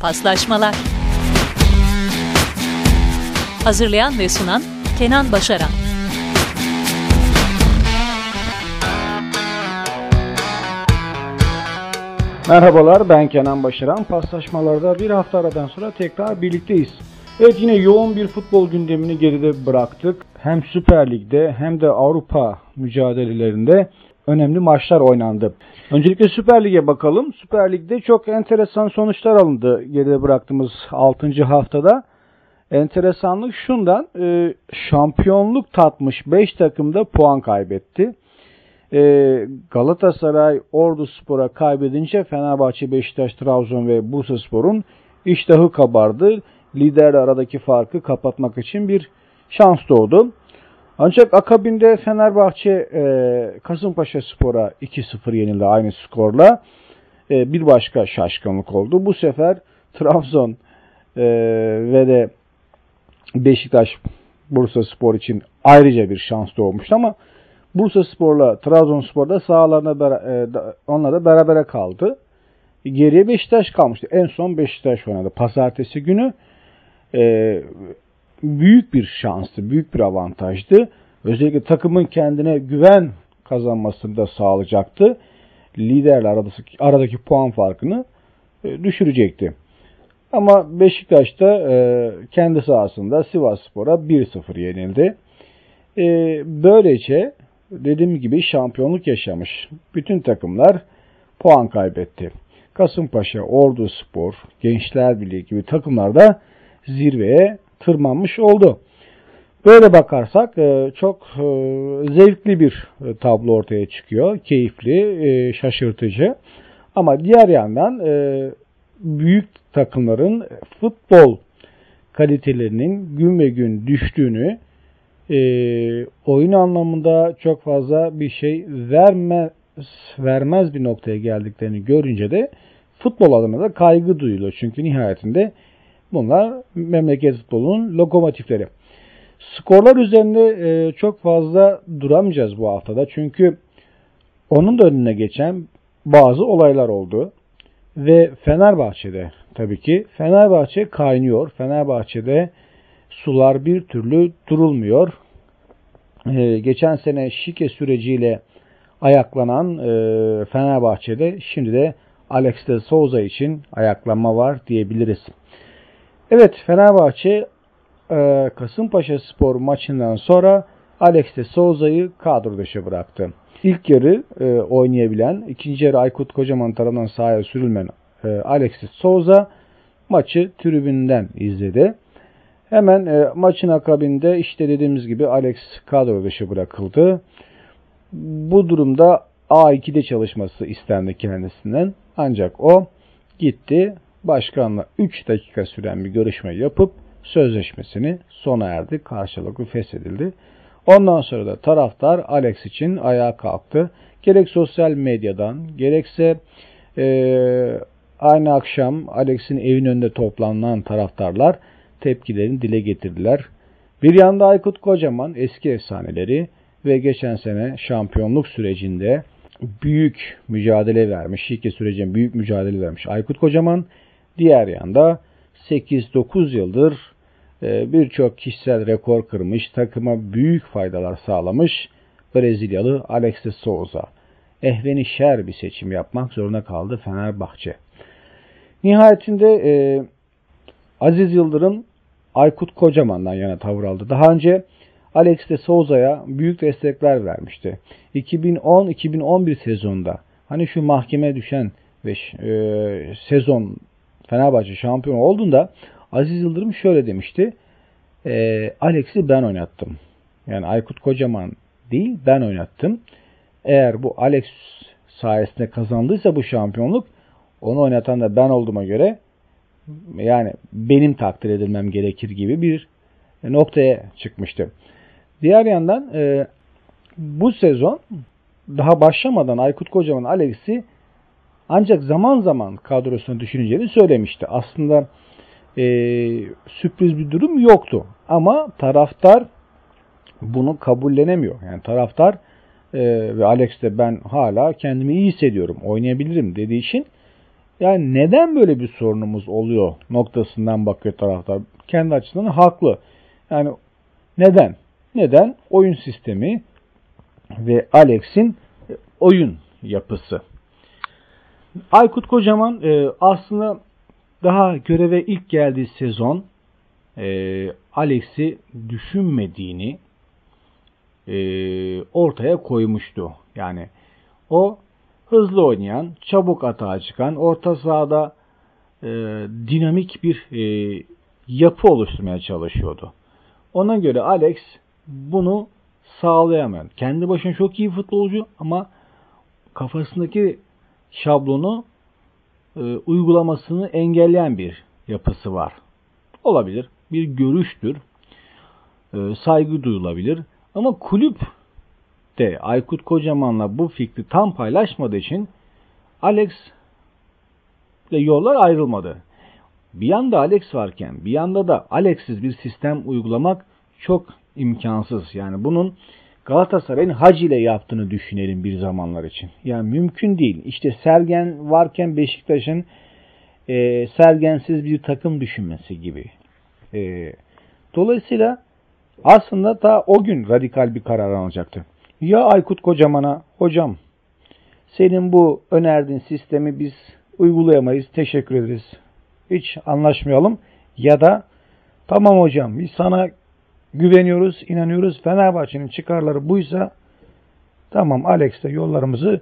Paslaşmalar Hazırlayan ve sunan Kenan Başaran Merhabalar ben Kenan Başaran. Paslaşmalarda bir hafta aradan sonra tekrar birlikteyiz. Evet yine yoğun bir futbol gündemini geride bıraktık. Hem Süper Lig'de hem de Avrupa mücadelelerinde önemli maçlar oynandı. Öncelikle Süper Lig'e bakalım. Süper Lig'de çok enteresan sonuçlar alındı geride bıraktığımız 6. haftada. Enteresanlık şundan e, şampiyonluk tatmış 5 takım da puan kaybetti. E, Galatasaray Ordu Spor'a kaybedince Fenerbahçe, Beşiktaş, Trabzon ve Bursa Spor'un iştahı kabardı. Liderle aradaki farkı kapatmak için bir şans doğdu. Ancak akabinde Fenerbahçe e, Kasımpaşa Spor'a 2-0 yenildi aynı skorla. E, bir başka şaşkınlık oldu. Bu sefer Trabzon e, ve de Beşiktaş Bursa Spor için ayrıca bir şans doğmuştu ama Bursa Spor'la Trabzonspor'da sahalarına e, onlar da berabere kaldı. Geriye Beşiktaş kalmıştı. En son Beşiktaş oynadı. Pazartesi günü e, büyük bir şanstı, büyük bir avantajdı. Özellikle takımın kendine güven kazanmasını da sağlayacaktı. Liderle aradaki, aradaki puan farkını e, düşürecekti. Ama Beşiktaş da e, kendi sahasında Sivas Spor'a 1-0 yenildi. E, böylece dediğim gibi şampiyonluk yaşamış bütün takımlar puan kaybetti. Kasımpaşa, Ordu Spor, Gençler Birliği gibi takımlar da zirveye tırmanmış oldu. Böyle bakarsak e, çok e, zevkli bir e, tablo ortaya çıkıyor. Keyifli, şaşırtıcı. Ama diğer yandan büyük takımların futbol kalitelerinin gün ve gün düştüğünü, oyun anlamında çok fazla bir şey vermez, vermez bir noktaya geldiklerini görünce de futbol adına da kaygı duyuluyor. Çünkü nihayetinde bunlar memleket futbolunun lokomotifleri. Skorlar üzerinde e, çok fazla duramayacağız bu haftada. Çünkü onun da önüne geçen bazı olaylar oldu. Ve Fenerbahçe'de tabii ki Fenerbahçe kaynıyor. Fenerbahçe'de sular bir türlü durulmuyor. Ee, geçen sene şike süreciyle ayaklanan e, Fenerbahçe'de şimdi de Alex de Souza için ayaklanma var diyebiliriz. Evet Fenerbahçe e, Kasımpaşa spor maçından sonra Alex de Souza'yı kadro dışı bıraktı. İlk yarı e, oynayabilen, ikinci yarı Aykut Kocaman tarafından sahaya sürülmen e, Alex de Souza maçı tribünden izledi. Hemen e, maçın akabinde işte dediğimiz gibi Alex kadro dışı bırakıldı. Bu durumda A2'de çalışması istendi kendisinden. Ancak o gitti başkanla 3 dakika süren bir görüşme yapıp sözleşmesini sona erdi. Karşılıklı feshedildi. Ondan sonra da taraftar Alex için ayağa kalktı. Gerek sosyal medyadan gerekse e, aynı akşam Alex'in evin önünde toplanan taraftarlar tepkilerini dile getirdiler. Bir yanda Aykut Kocaman eski efsaneleri ve geçen sene şampiyonluk sürecinde büyük mücadele vermiş, şike sürecinde büyük mücadele vermiş Aykut Kocaman. Diğer yanda 8-9 yıldır e, birçok kişisel rekor kırmış, takıma büyük faydalar sağlamış Brezilyalı Alex de Souza. Ehveni şer bir seçim yapmak zorunda kaldı Fenerbahçe. Nihayetinde e, Aziz Yıldırım Aykut Kocaman'dan yana tavır aldı. Daha önce Alex de Souza'ya büyük destekler vermişti. 2010-2011 sezonunda hani şu mahkeme düşen ve e, sezon Fenerbahçe şampiyon olduğunda Aziz Yıldırım şöyle demişti. E, Alex'i ben oynattım. Yani Aykut Kocaman değil ben oynattım. Eğer bu Alex sayesinde kazandıysa bu şampiyonluk onu oynatan da ben olduğuma göre yani benim takdir edilmem gerekir gibi bir noktaya çıkmıştı. Diğer yandan e, bu sezon daha başlamadan Aykut Kocaman Alex'i ancak zaman zaman kadrosuna düşüneceğini söylemişti. Aslında e, sürpriz bir durum yoktu. Ama taraftar bunu kabullenemiyor. Yani taraftar e, ve Alex de ben hala kendimi iyi hissediyorum, oynayabilirim dediği için Yani neden böyle bir sorunumuz oluyor noktasından bakıyor taraftar. Kendi açısından haklı. Yani neden? Neden? Oyun sistemi ve Alex'in oyun yapısı. Aykut Kocaman e, aslında daha göreve ilk geldiği sezon e, Alex'i düşünmediğini e, ortaya koymuştu. Yani o hızlı oynayan, çabuk atağa çıkan, orta sahada e, dinamik bir e, yapı oluşturmaya çalışıyordu. Ona göre Alex bunu sağlayamayan. Kendi başına çok iyi futbolcu ama kafasındaki şablonu e, uygulamasını engelleyen bir yapısı var. Olabilir. Bir görüştür. E, saygı duyulabilir. Ama kulüp de Aykut Kocaman'la bu fikri tam paylaşmadığı için Alex ile yollar ayrılmadı. Bir yanda Alex varken bir yanda da Alex'siz bir sistem uygulamak çok imkansız. Yani bunun Galatasaray'ın Hacı ile yaptığını düşünelim bir zamanlar için. Yani mümkün değil. İşte Sergen varken Beşiktaş'ın e, Sergensiz bir takım düşünmesi gibi. E, dolayısıyla aslında ta o gün radikal bir karar alacaktı. Ya Aykut Kocaman'a hocam senin bu önerdiğin sistemi biz uygulayamayız teşekkür ederiz. Hiç anlaşmayalım ya da tamam hocam biz sana güveniyoruz, inanıyoruz. Fenerbahçe'nin çıkarları buysa tamam Alex'le yollarımızı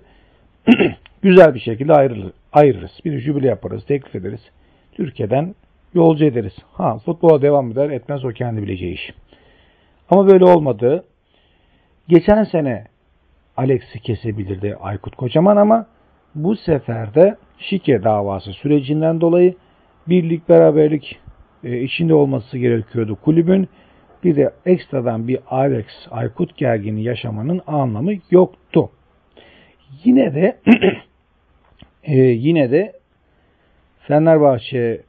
güzel bir şekilde ayrılır, ayırırız. Bir jübile yaparız, teklif ederiz. Türkiye'den yolcu ederiz. Ha futbola devam eder etmez o kendi bileceği iş. Ama böyle olmadı. Geçen sene Alex'i kesebilirdi Aykut Kocaman ama bu sefer de şike davası sürecinden dolayı birlik beraberlik e, içinde olması gerekiyordu kulübün. Bir de ekstradan bir Alex Aykut gergini yaşamanın anlamı yoktu. Yine de e, yine de Fenerbahçe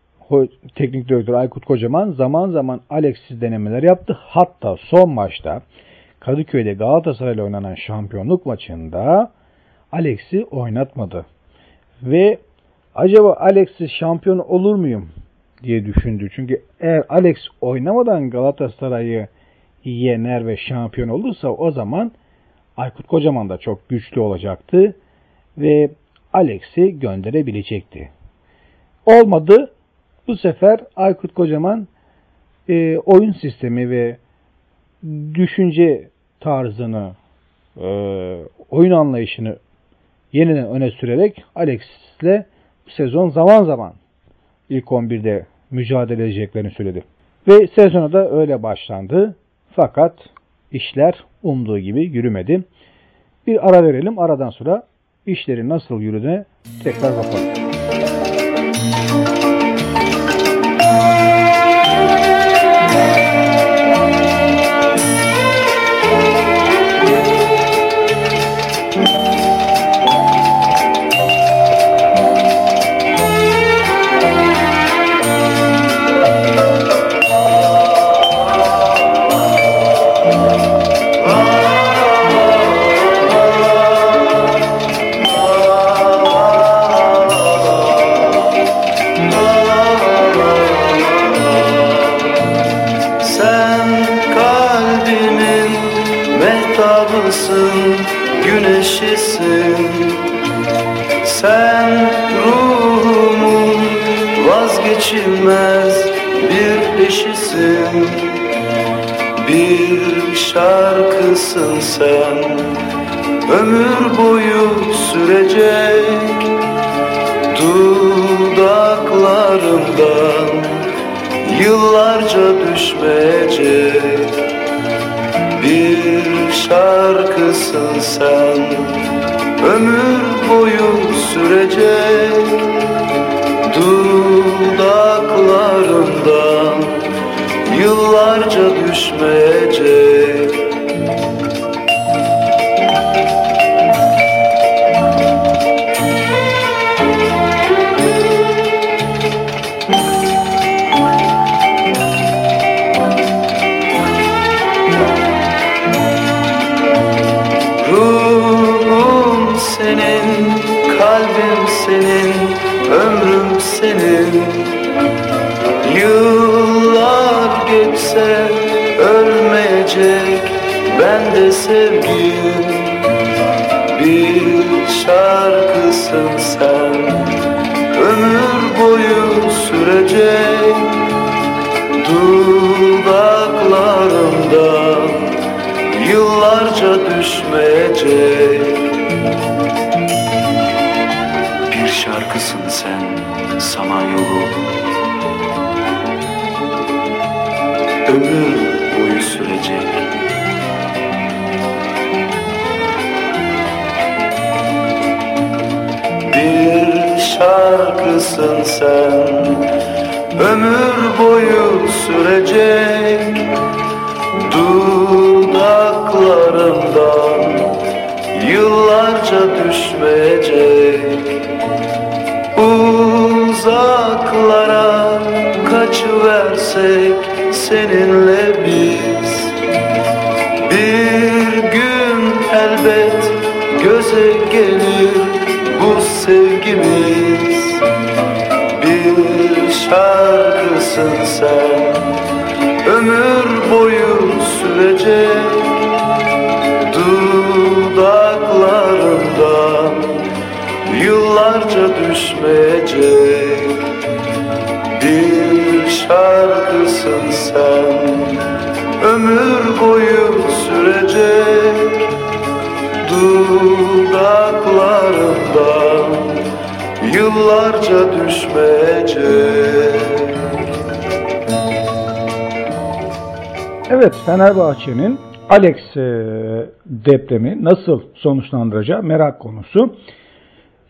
teknik direktör Aykut Kocaman zaman zaman Alex'siz denemeler yaptı. Hatta son maçta Kadıköy'de Galatasaray ile oynanan şampiyonluk maçında Alex'i oynatmadı. Ve acaba Alex'siz şampiyon olur muyum diye düşündü. Çünkü eğer Alex oynamadan Galatasaray'ı yener ve şampiyon olursa o zaman Aykut Kocaman da çok güçlü olacaktı ve Alex'i gönderebilecekti. Olmadı. Bu sefer Aykut Kocaman e, oyun sistemi ve düşünce tarzını, e, oyun anlayışını yeniden öne sürerek Alex'le bu sezon zaman zaman ilk 11'de mücadele edeceklerini söyledi. Ve sezona da öyle başlandı. Fakat işler umduğu gibi yürümedi. Bir ara verelim. Aradan sonra işlerin nasıl yürüdüğüne tekrar bakalım. Virgin. Bende sevgim Bir şarkısın sen. Ömür boyu sürecek Dudaklarımda yıllarca düşmeyecek. Bir şarkısın sen samanyolu Ömür boyu sürecek şarkısın sen. Ömür boyu sürecek Dudaklarından Yıllarca düşmeyecek. Uzaklara kaçıversek seninle biz Bir gün elbet göze gelir bu sevgimiz sen ömür boyu sürecek. Dudaklarından yıllarca düşmeyecek. Bir şarkısın sen ömür boyu sürecek. Dudaklarından yıllarca düşmeyecek Evet Fenerbahçe'nin Alex e, depremi nasıl sonuçlandıracağı merak konusu.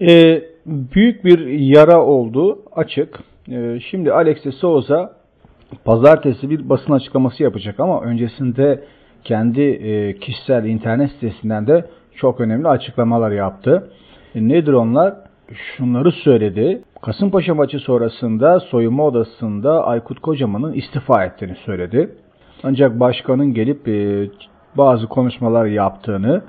E, büyük bir yara olduğu açık. E, şimdi Alex de Souza pazartesi bir basın açıklaması yapacak ama öncesinde kendi e, kişisel internet sitesinden de çok önemli açıklamalar yaptı. E, nedir onlar? Şunları söyledi. Kasımpaşa maçı sonrasında soyunma odasında Aykut Kocaman'ın istifa ettiğini söyledi. Ancak başkanın gelip e, bazı konuşmalar yaptığını,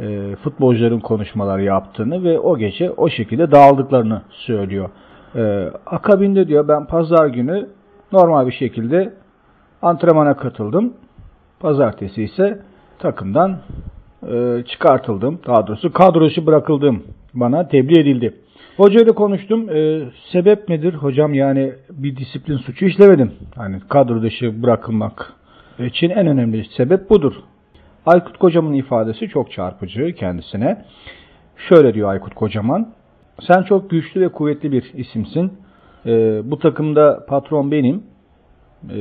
e, futbolcuların konuşmalar yaptığını ve o gece o şekilde dağıldıklarını söylüyor. E, akabinde diyor ben pazar günü normal bir şekilde antrenmana katıldım. Pazartesi ise takımdan e, çıkartıldım. Daha doğrusu kadro dışı bırakıldım. Bana tebliğ edildi. Hocayla konuştum. E, sebep nedir hocam? Yani bir disiplin suçu işlemedim. Hani kadro dışı bırakılmak için en önemli sebep budur. Aykut Kocaman'ın ifadesi çok çarpıcı kendisine. Şöyle diyor Aykut Kocaman. Sen çok güçlü ve kuvvetli bir isimsin. E, bu takımda patron benim. E,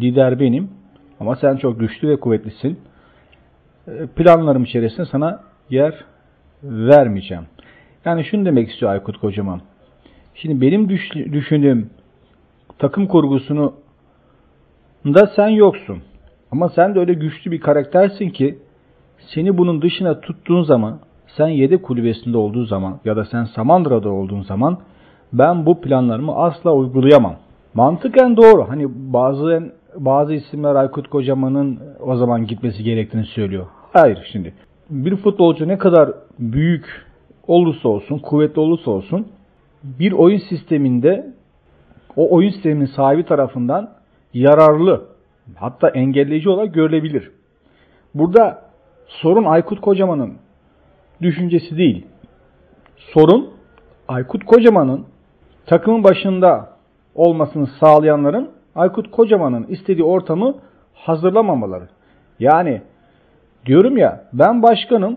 lider benim. Ama sen çok güçlü ve kuvvetlisin. E, planlarım içerisinde sana yer vermeyeceğim. Yani şunu demek istiyor Aykut Kocaman. Şimdi benim düş, düşündüğüm takım kurgusunu da sen yoksun. Ama sen de öyle güçlü bir karaktersin ki seni bunun dışına tuttuğun zaman sen yedek kulübesinde olduğu zaman ya da sen Samandıra'da olduğun zaman ben bu planlarımı asla uygulayamam. Mantıken doğru. Hani bazı bazı isimler Aykut Kocaman'ın o zaman gitmesi gerektiğini söylüyor. Hayır şimdi. Bir futbolcu ne kadar büyük olursa olsun, kuvvetli olursa olsun bir oyun sisteminde o oyun sisteminin sahibi tarafından yararlı hatta engelleyici olarak görülebilir. Burada sorun Aykut Kocaman'ın düşüncesi değil. Sorun Aykut Kocaman'ın takımın başında olmasını sağlayanların Aykut Kocaman'ın istediği ortamı hazırlamamaları. Yani diyorum ya ben başkanım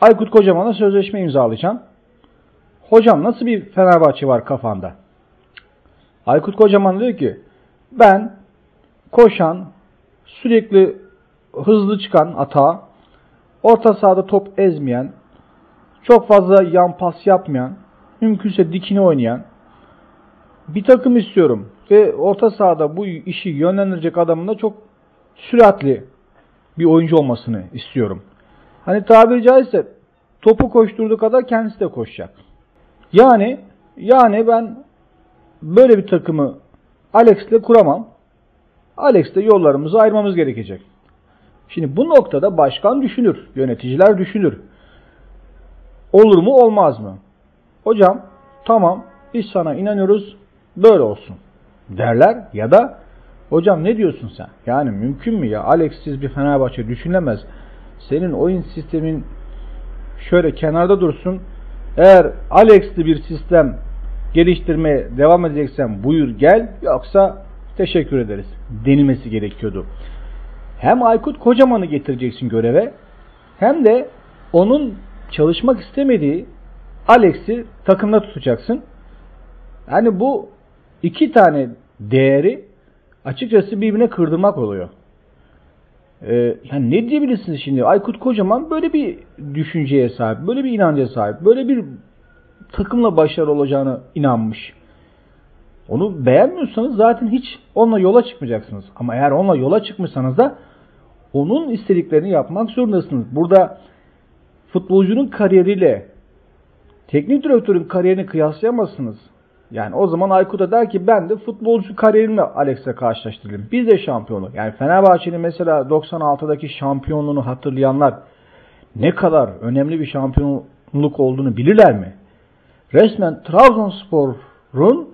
Aykut Kocaman'a sözleşme imzalayacağım. Hocam nasıl bir Fenerbahçe var kafanda? Aykut Kocaman diyor ki ben koşan, sürekli hızlı çıkan ata, orta sahada top ezmeyen, çok fazla yan pas yapmayan, mümkünse dikini oynayan bir takım istiyorum. Ve orta sahada bu işi yönlendirecek adamın da çok süratli bir oyuncu olmasını istiyorum. Hani tabiri caizse topu koşturduğu kadar kendisi de koşacak. Yani yani ben böyle bir takımı Alex'le kuramam. Alex'le yollarımızı ayırmamız gerekecek. Şimdi bu noktada başkan düşünür, yöneticiler düşünür. Olur mu olmaz mı? Hocam tamam Biz sana inanıyoruz. Böyle olsun derler ya da hocam ne diyorsun sen? Yani mümkün mü ya Alex'siz bir Fenerbahçe düşünülemez. Senin oyun sistemin şöyle kenarda dursun. Eğer Alex'li bir sistem geliştirmeye devam edeceksen buyur gel yoksa teşekkür ederiz denilmesi gerekiyordu. Hem Aykut Kocaman'ı getireceksin göreve hem de onun çalışmak istemediği Alex'i takımda tutacaksın. Yani bu iki tane değeri açıkçası birbirine kırdırmak oluyor. Ee, yani ne diyebilirsiniz şimdi? Aykut Kocaman böyle bir düşünceye sahip, böyle bir inanca sahip, böyle bir takımla başarılı olacağını inanmış. Onu beğenmiyorsanız zaten hiç onunla yola çıkmayacaksınız. Ama eğer onunla yola çıkmışsanız da onun istediklerini yapmak zorundasınız. Burada futbolcunun kariyeriyle teknik direktörün kariyerini kıyaslayamazsınız. Yani o zaman Aykut der ki ben de futbolcu kariyerimle Alex'e karşılaştırayım. Biz de şampiyonluk. Yani Fenerbahçe'nin mesela 96'daki şampiyonluğunu hatırlayanlar ne kadar önemli bir şampiyonluk olduğunu bilirler mi? Resmen Trabzonspor'un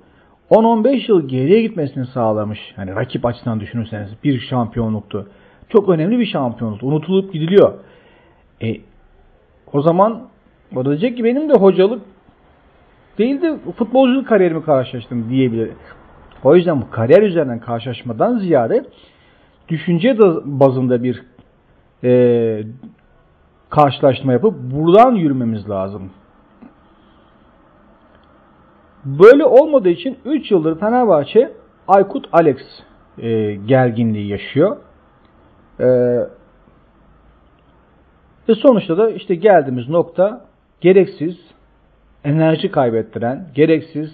10-15 yıl geriye gitmesini sağlamış. Yani rakip açısından düşünürseniz bir şampiyonluktu. Çok önemli bir şampiyonluk. Unutulup gidiliyor. E, o zaman o da diyecek ki benim de hocalık değil de futbolculuk kariyerimi karşılaştım diyebilir. O yüzden bu kariyer üzerinden karşılaşmadan ziyade düşünce bazında bir e, karşılaşma yapıp buradan yürümemiz lazım. Böyle olmadığı için 3 yıldır Fenerbahçe Aykut Alex e, gerginliği yaşıyor. E, ve sonuçta da işte geldiğimiz nokta gereksiz enerji kaybettiren, gereksiz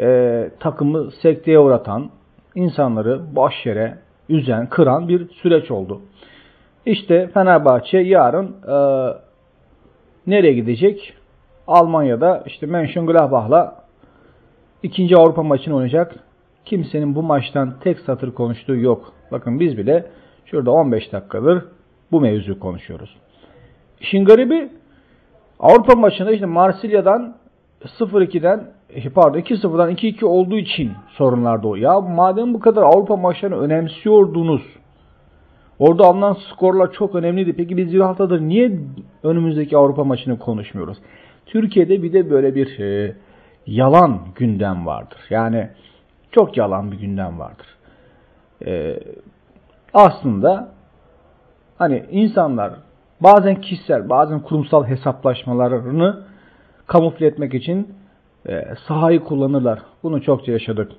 e, takımı sekteye uğratan, insanları boş yere üzen, kıran bir süreç oldu. İşte Fenerbahçe yarın e, nereye gidecek? Almanya'da işte Mönchengladbach'la ikinci Avrupa maçını oynayacak. Kimsenin bu maçtan tek satır konuştuğu yok. Bakın biz bile şurada 15 dakikadır bu mevzuyu konuşuyoruz. İşin garibi Avrupa maçında işte Marsilya'dan 0-2'den e, pardon 2-0'dan 2-2 olduğu için sorunlar doğuyor. Ya madem bu kadar Avrupa maçlarını önemsiyordunuz. Orada alınan skorlar çok önemliydi. Peki biz bir haftadır niye önümüzdeki Avrupa maçını konuşmuyoruz? Türkiye'de bir de böyle bir e, yalan gündem vardır. Yani çok yalan bir gündem vardır. E, aslında hani insanlar bazen kişisel bazen kurumsal hesaplaşmalarını kamufle etmek için e, sahayı kullanırlar. Bunu çokça yaşadık.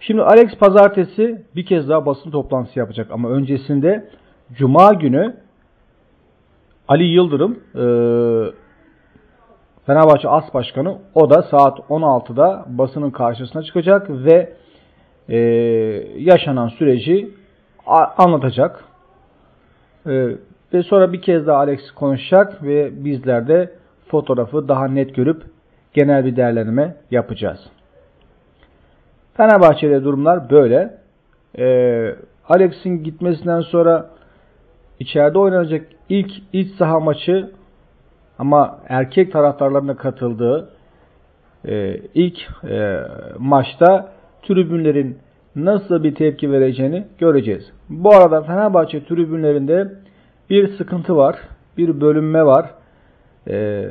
Şimdi Alex pazartesi bir kez daha basın toplantısı yapacak ama öncesinde Cuma günü Ali Yıldırım e, Fenerbahçe As Başkanı o da saat 16'da basının karşısına çıkacak ve e, yaşanan süreci anlatacak. E, ve sonra bir kez daha Alex konuşacak ve bizler de fotoğrafı daha net görüp genel bir değerlendirme yapacağız. Fenerbahçe'de durumlar böyle. Ee, Alex'in gitmesinden sonra içeride oynanacak ilk iç saha maçı ama erkek taraftarlarına katıldığı e, ilk e, maçta tribünlerin nasıl bir tepki vereceğini göreceğiz. Bu arada Fenerbahçe tribünlerinde bir sıkıntı var, bir bölünme var. E,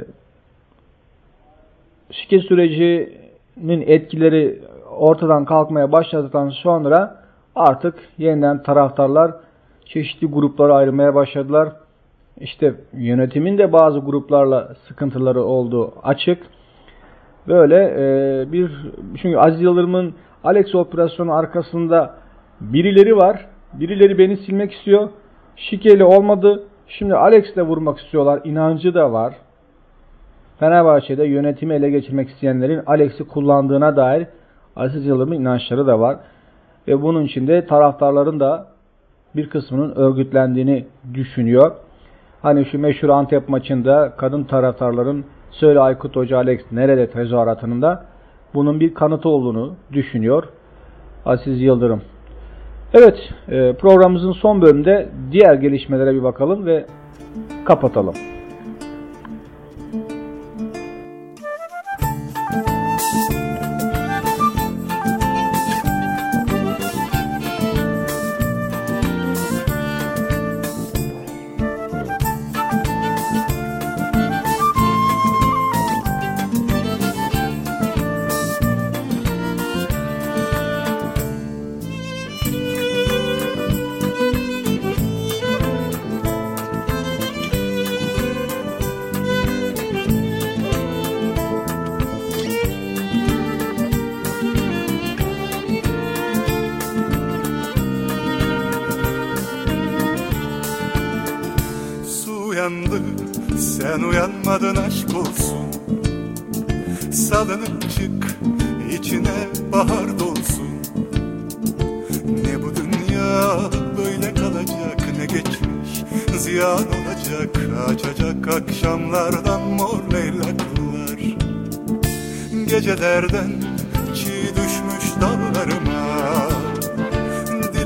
şike sürecinin etkileri ortadan kalkmaya başladıktan sonra artık yeniden taraftarlar çeşitli gruplara ayrılmaya başladılar. İşte yönetimin de bazı gruplarla sıkıntıları olduğu açık. Böyle e, bir çünkü Aziz Yıldırım'ın Alex operasyonu arkasında birileri var. Birileri beni silmek istiyor. Şikeli olmadı. Şimdi Alex'le vurmak istiyorlar. İnancı da var. Fenerbahçe'de yönetimi ele geçirmek isteyenlerin Alex'i kullandığına dair Aziz Yıldırım'ın inançları da var. Ve bunun içinde taraftarların da bir kısmının örgütlendiğini düşünüyor. Hani şu meşhur Antep maçında kadın taraftarların Söyle Aykut Hoca Alex nerede tezahüratının da bunun bir kanıtı olduğunu düşünüyor Aziz Yıldırım. Evet e, programımızın son bölümünde diğer gelişmelere bir bakalım ve kapatalım.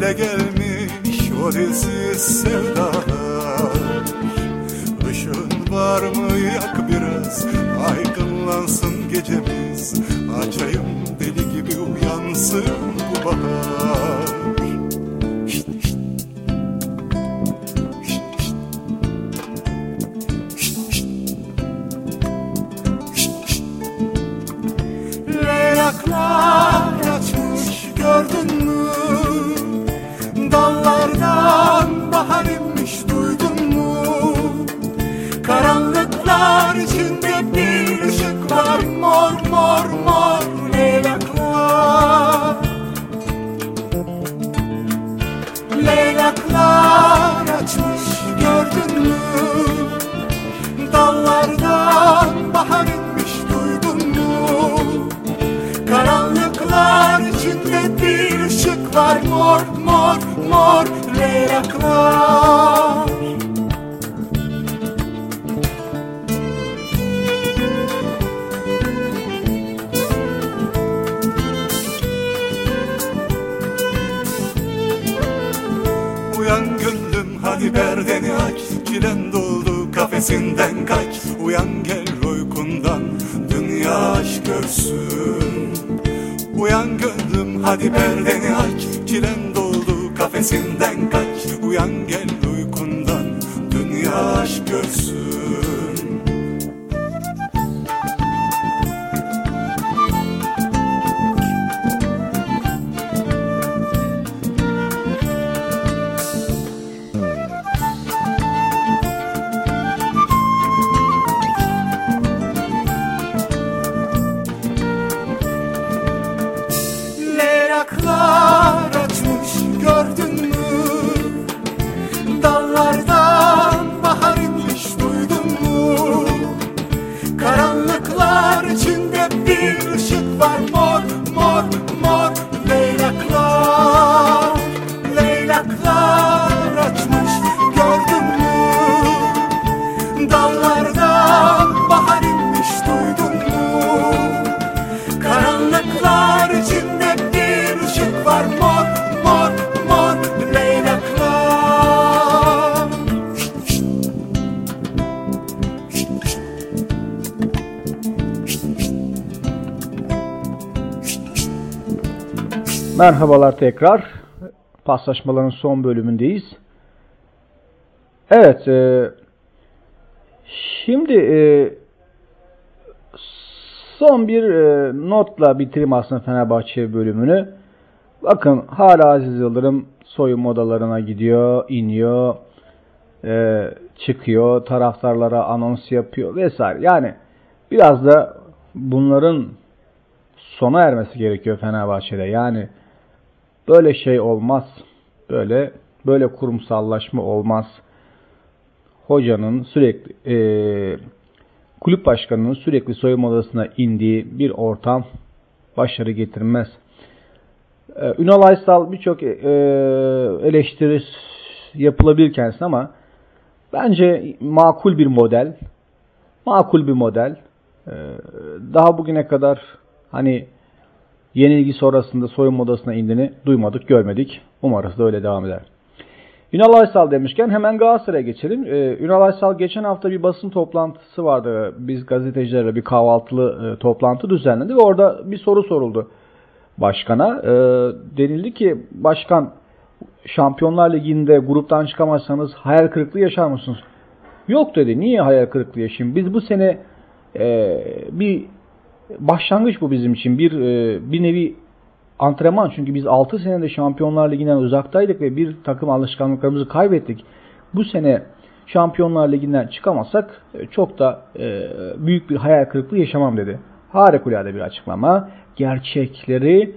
Dile gelmiş o dilsiz sevdalar. Işığın var mı yak biraz Aydınlansın gecemiz. Açayım deli gibi uyansın bu bahar mor leylaklar Uyan gönlüm hadi perdeni aç. Çilen doldu kafesinden kaç. Uyan gel uykundan dünya aşk görsün. Uyan gönlüm hadi perdeni aç. Çilen doldu kafesinden kaç. Uyan gel uykundan dünya aşk görsün Merhabalar tekrar. Paslaşmaların son bölümündeyiz. Evet, e, şimdi e, son bir e, notla bitireyim aslında Fenerbahçe bölümünü. Bakın hala Aziz Yıldırım soyunma odalarına gidiyor, iniyor, e, çıkıyor, taraftarlara anons yapıyor vesaire. Yani biraz da bunların sona ermesi gerekiyor Fenerbahçe'de. Yani böyle şey olmaz. Böyle böyle kurumsallaşma olmaz. Hocanın sürekli e, kulüp başkanının sürekli soyunma odasına indiği bir ortam başarı getirmez. E, Ünal Aysal birçok e, eleştiri yapılabilir kendisine ama bence makul bir model. Makul bir model. E, daha bugüne kadar hani yenilgi sonrasında soyunma odasına indiğini duymadık, görmedik. Umarız da öyle devam eder. Ünal Aysal demişken hemen Galatasaray'a geçelim. Ee, Ünal Aysal geçen hafta bir basın toplantısı vardı. Biz gazetecilerle bir kahvaltılı e, toplantı düzenlendi ve orada bir soru soruldu başkana. Ee, denildi ki başkan Şampiyonlar Ligi'nde gruptan çıkamazsanız hayal kırıklığı yaşar mısınız? Yok dedi. Niye hayal kırıklığı yaşayayım? Biz bu sene e, bir başlangıç bu bizim için. Bir e, bir nevi antrenman. Çünkü biz 6 senede Şampiyonlar Ligi'nden uzaktaydık ve bir takım alışkanlıklarımızı kaybettik. Bu sene Şampiyonlar Ligi'nden çıkamazsak e, çok da e, büyük bir hayal kırıklığı yaşamam dedi. Harikulade bir açıklama. Gerçekleri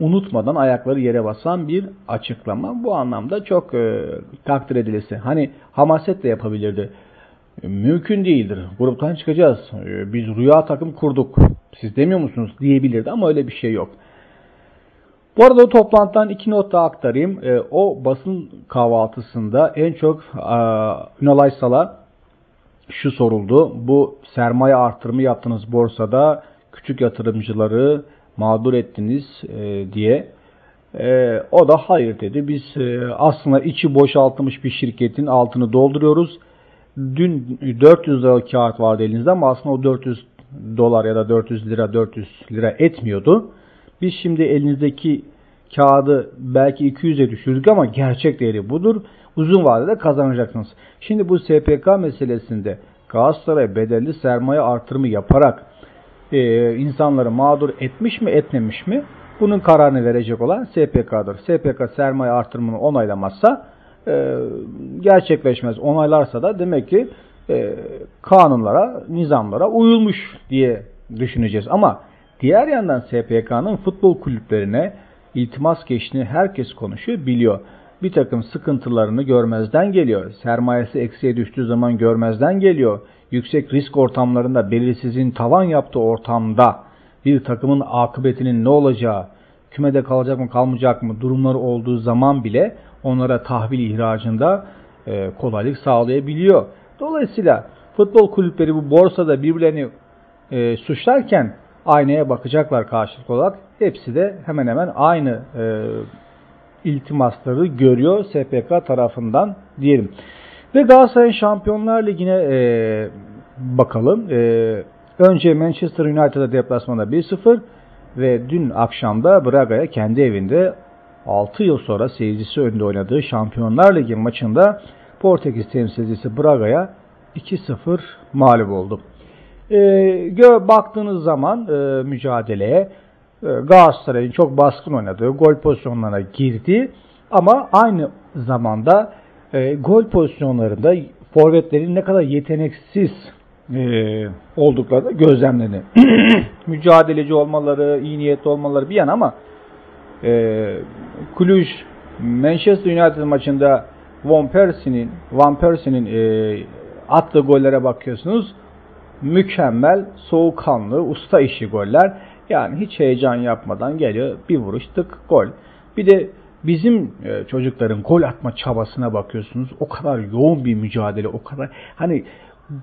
unutmadan ayakları yere basan bir açıklama. Bu anlamda çok e, takdir edilesi. Hani hamaset de yapabilirdi. Mümkün değildir. Gruptan çıkacağız. E, biz rüya takım kurduk. Siz demiyor musunuz diyebilirdi ama öyle bir şey yok. Bu arada o toplantıdan iki not daha aktarayım. E, o basın kahvaltısında en çok e, Ünal Aysal'a şu soruldu. Bu sermaye artırımı yaptınız borsada küçük yatırımcıları mağdur ettiniz e, diye. E, o da hayır dedi. Biz e, aslında içi boşaltılmış bir şirketin altını dolduruyoruz. Dün 400 lira kağıt vardı elinizde ama aslında o 400 dolar ya da 400 lira 400 lira etmiyordu. Biz şimdi elinizdeki kağıdı belki 200'e düşürdük ama gerçek değeri budur. Uzun vadede kazanacaksınız. Şimdi bu SPK meselesinde Galatasaray bedelli sermaye artırımı yaparak e, insanları mağdur etmiş mi etmemiş mi? Bunun kararını verecek olan SPK'dır. SPK sermaye artırımını onaylamazsa e, gerçekleşmez. Onaylarsa da demek ki e, kanunlara, nizamlara uyulmuş diye düşüneceğiz. Ama diğer yandan SPK'nın futbol kulüplerine iltimas geçtiğini herkes konuşuyor, biliyor. Bir takım sıkıntılarını görmezden geliyor. Sermayesi eksiye düştüğü zaman görmezden geliyor. Yüksek risk ortamlarında belirsizin tavan yaptığı ortamda bir takımın akıbetinin ne olacağı, kümede kalacak mı kalmayacak mı durumları olduğu zaman bile onlara tahvil ihracında e, kolaylık sağlayabiliyor. Dolayısıyla futbol kulüpleri bu borsada birbirlerini e, suçlarken aynaya bakacaklar karşılık olarak. Hepsi de hemen hemen aynı e, iltimasları görüyor SPK tarafından diyelim. Ve Galatasaray Şampiyonlar Ligi'ne e, bakalım. E, önce Manchester United'a deplasmanda 1-0 ve dün akşamda Braga'ya kendi evinde 6 yıl sonra seyircisi önünde oynadığı Şampiyonlar Ligi maçında Portekiz temsilcisi Braga'ya 2-0 mağlup oldu. E, gö baktığınız zaman e, mücadeleye e, Galatasaray'ın çok baskın oynadığı, gol pozisyonlarına girdi ama aynı zamanda e, gol pozisyonlarında forvetlerin ne kadar yeteneksiz e, oldukları da gözlemledi. Mücadeleci olmaları, iyi niyetli olmaları bir yana ama e, Cluj Manchester United maçında Van Persie'nin Van Persie'nin e, attığı gollere bakıyorsunuz. Mükemmel, soğukkanlı, usta işi goller. Yani hiç heyecan yapmadan geliyor bir vuruş tık gol. Bir de bizim e, çocukların gol atma çabasına bakıyorsunuz. O kadar yoğun bir mücadele, o kadar hani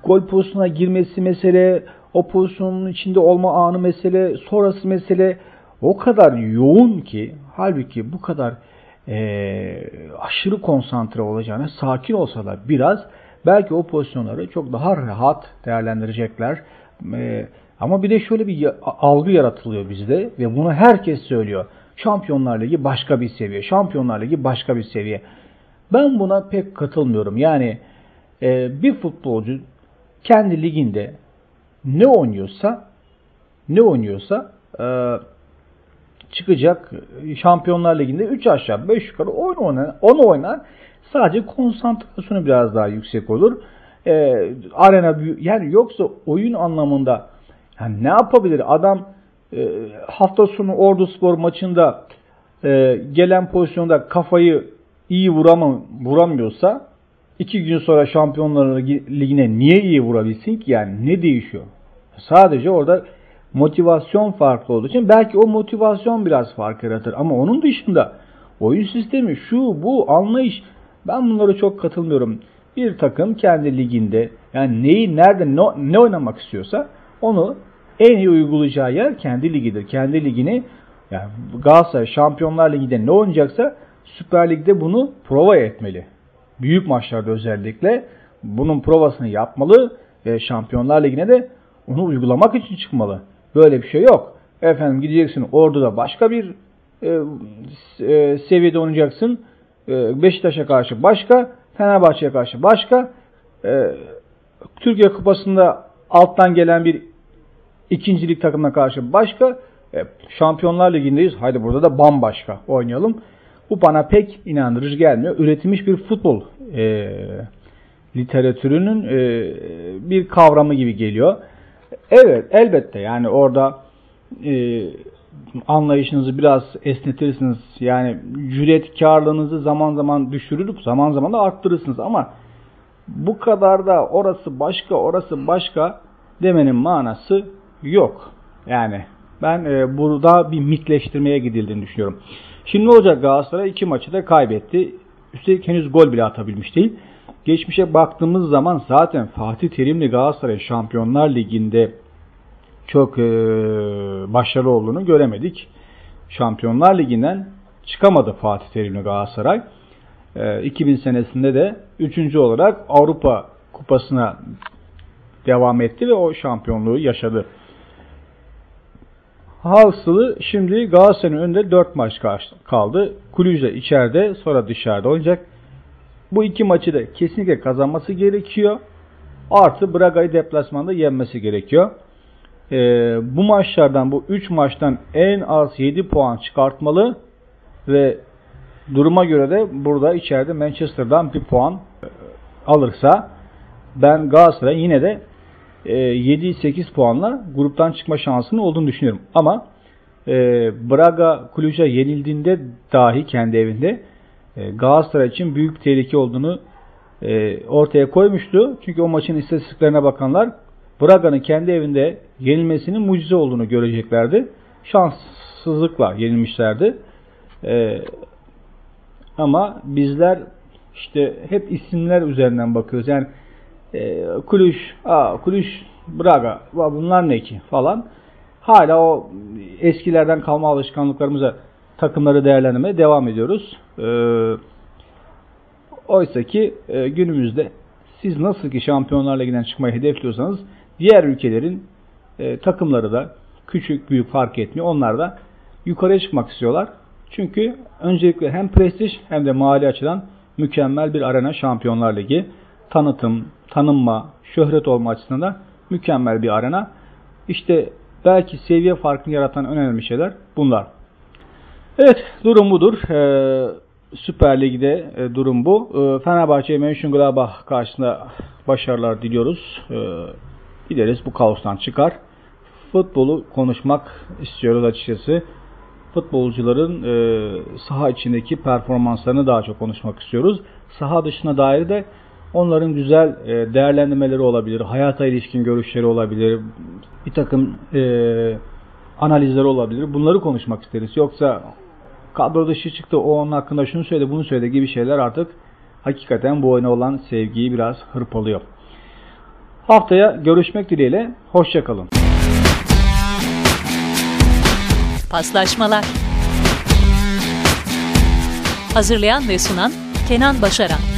gol pozisyonuna girmesi mesele, o pozisyonun içinde olma anı mesele, sonrası mesele o kadar yoğun ki halbuki bu kadar e, aşırı konsantre olacağını sakin olsalar biraz belki o pozisyonları çok daha rahat değerlendirecekler. E, ama bir de şöyle bir algı yaratılıyor bizde ve bunu herkes söylüyor. Şampiyonlar Ligi başka bir seviye. Şampiyonlar Ligi başka bir seviye. Ben buna pek katılmıyorum. Yani e, bir futbolcu kendi liginde ne oynuyorsa ne oynuyorsa e, çıkacak Şampiyonlar Ligi'nde 3 aşağı 5 yukarı oyun oynar, onu oynar. Sadece konsantrasyonu biraz daha yüksek olur. E, arena yani yoksa oyun anlamında yani ne yapabilir? Adam e, hafta sonu Ordu Spor maçında e, gelen pozisyonda kafayı iyi vuramam, vuramıyorsa iki gün sonra Şampiyonlar Ligi'ne niye iyi vurabilsin ki? Yani ne değişiyor? Sadece orada motivasyon farklı olduğu için belki o motivasyon biraz fark yaratır. Ama onun dışında oyun sistemi, şu, bu, anlayış ben bunlara çok katılmıyorum. Bir takım kendi liginde yani neyi, nerede, ne, ne oynamak istiyorsa onu en iyi uygulayacağı yer kendi ligidir. Kendi ligini yani Galatasaray Şampiyonlar Ligi'de ne oynayacaksa Süper Lig'de bunu prova etmeli. Büyük maçlarda özellikle bunun provasını yapmalı ve Şampiyonlar Ligi'ne de onu uygulamak için çıkmalı. Böyle bir şey yok. Efendim gideceksin Ordu'da başka bir e, e, seviyede oynayacaksın. E, Beşiktaş'a karşı başka, Fenerbahçe'ye karşı başka. E, Türkiye Kupası'nda alttan gelen bir ikincilik takımına karşı başka. E, Şampiyonlar Ligi'ndeyiz. Haydi burada da bambaşka oynayalım. Bu bana pek inandırıcı gelmiyor. Üretilmiş bir futbol e, literatürünün e, bir kavramı gibi geliyor. Evet elbette yani orada e, anlayışınızı biraz esnetirsiniz. Yani cüretkarlığınızı zaman zaman düşürürüp zaman zaman da arttırırsınız ama bu kadar da orası başka orası başka demenin manası yok. Yani ben e, burada bir mitleştirmeye gidildiğini düşünüyorum. Şimdi ne olacak Galatasaray iki maçı da kaybetti. Üstelik henüz gol bile atabilmiş değil. Geçmişe baktığımız zaman zaten Fatih Terimli Galatasaray Şampiyonlar Ligi'nde çok e, başarılı olduğunu göremedik. Şampiyonlar Ligi'nden çıkamadı Fatih Terimli Galatasaray. E, 2000 senesinde de 3. olarak Avrupa Kupası'na devam etti ve o şampiyonluğu yaşadı. Hasılı şimdi Galatasaray'ın önünde 4 maç kaldı. Kulüce içeride sonra dışarıda oynayacak. Bu iki maçı da kesinlikle kazanması gerekiyor. Artı Braga'yı deplasmanda yenmesi gerekiyor. Ee, bu maçlardan bu 3 maçtan en az 7 puan çıkartmalı ve duruma göre de burada içeride Manchester'dan bir puan e, alırsa ben Galatasaray yine de 7-8 e, puanla gruptan çıkma şansının olduğunu düşünüyorum. Ama e, Braga Kulüç'e yenildiğinde dahi kendi evinde e, Galatasaray için büyük tehlike olduğunu e, ortaya koymuştu. Çünkü o maçın istatistiklerine bakanlar Braga'nın kendi evinde yenilmesinin mucize olduğunu göreceklerdi. Şanssızlıkla yenilmişlerdi. E, ama bizler işte hep isimler üzerinden bakıyoruz. Yani e, Kulüş, aa, Kulüş, Braga bunlar ne ki falan. Hala o eskilerden kalma alışkanlıklarımıza takımları değerlendirmeye devam ediyoruz. E, oysa ki e, günümüzde siz nasıl ki Şampiyonlar Ligi'nden çıkmayı hedefliyorsanız diğer ülkelerin e, takımları da küçük büyük fark etmiyor. Onlar da yukarıya çıkmak istiyorlar. Çünkü öncelikle hem prestij hem de mali açıdan mükemmel bir arena Şampiyonlar Ligi. Tanıtım, tanınma, şöhret olma açısından da mükemmel bir arena. İşte belki seviye farkını yaratan önemli şeyler bunlar. Evet durum budur. Ee, Süper Lig'de e, durum bu. E, Fenerbahçe Mönchengladbach karşısında başarılar diliyoruz. E, gideriz bu kaostan çıkar. Futbolu konuşmak istiyoruz açıkçası. Futbolcuların e, saha içindeki performanslarını daha çok konuşmak istiyoruz. Saha dışına dair de onların güzel e, değerlendirmeleri olabilir, hayata ilişkin görüşleri olabilir, bir takım e, analizleri olabilir. Bunları konuşmak isteriz. Yoksa kadro dışı çıktı, o onun hakkında şunu söyledi, bunu söyledi gibi şeyler artık hakikaten bu oyuna olan sevgiyi biraz hırpalıyor. Haftaya görüşmek dileğiyle, hoşçakalın. Paslaşmalar Hazırlayan ve sunan Kenan Başaran